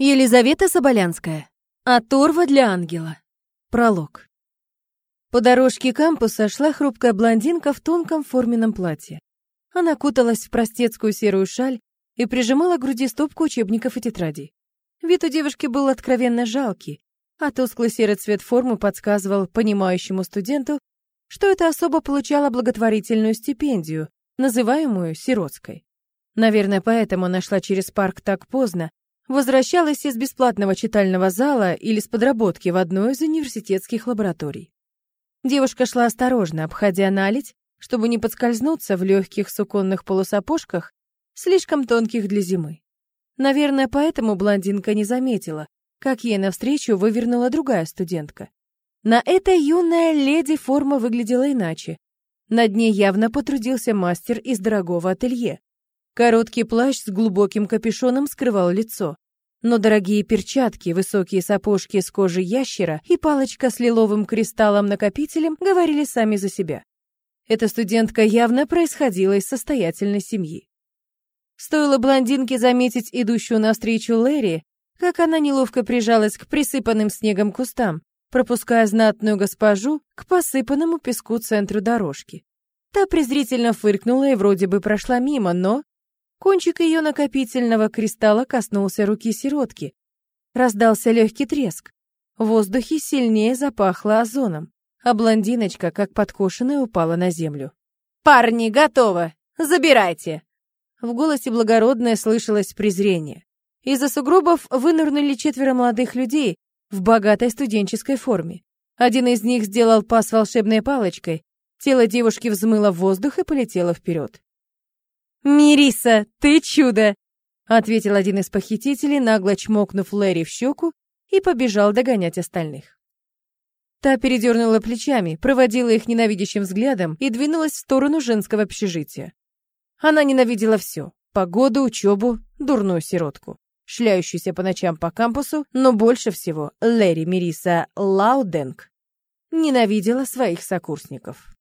Елизавета Соболянская. Оторва для ангела. Пролог. По дорожке кампуса шла хрупкая блондинка в тонком форменном платье. Она куталась в простецкую серую шаль и прижимала к груди стопку учебников и тетрадей. Вид у девушки был откровенно жалкий, а тусклый серый цвет формы подсказывал понимающему студенту, что эта особа получала благотворительную стипендию, называемую сиротской. Наверное, поэтому она шла через парк так поздно, Возвращалась из бесплатного читального зала или с подработки в одной из университетских лабораторий. Девушка шла осторожно, обходя наледь, чтобы не подскользнуться в легких суконных полусапожках, слишком тонких для зимы. Наверное, поэтому блондинка не заметила, как ей навстречу вывернула другая студентка. На этой юная леди форма выглядела иначе. Над ней явно потрудился мастер из дорогого ателье. Короткий плащ с глубоким капюшоном скрывал лицо. Но дорогие перчатки, высокие сапожки с кожи ящера и палочка с лиловым кристаллом-накопителем говорили сами за себя. Эта студентка явно происходила из состоятельной семьи. Стоило блондинке заметить идущую навстречу Лэри, как она неловко прижалась к присыпанным снегом кустам, пропуская знатную госпожу к посыпанному песку центру дорожки. Та презрительно фыркнула и вроде бы прошла мимо, но Кончик ее накопительного кристалла коснулся руки сиротки. Раздался легкий треск. В воздухе сильнее запахло озоном, а блондиночка, как подкошенная, упала на землю. «Парни, готово! Забирайте!» В голосе благородное слышалось презрение. Из-за сугробов вынырнули четверо молодых людей в богатой студенческой форме. Один из них сделал пас волшебной палочкой, тело девушки взмыло в воздух и полетело вперед. «Мириса, ты чудо!» — ответил один из похитителей, нагло чмокнув Лэри в щеку и побежал догонять остальных. Та передернула плечами, проводила их ненавидящим взглядом и двинулась в сторону женского общежития. Она ненавидела все — погоду, учебу, дурную сиротку, шляющуюся по ночам по кампусу, но больше всего Лэри Мириса Лауденг ненавидела своих сокурсников.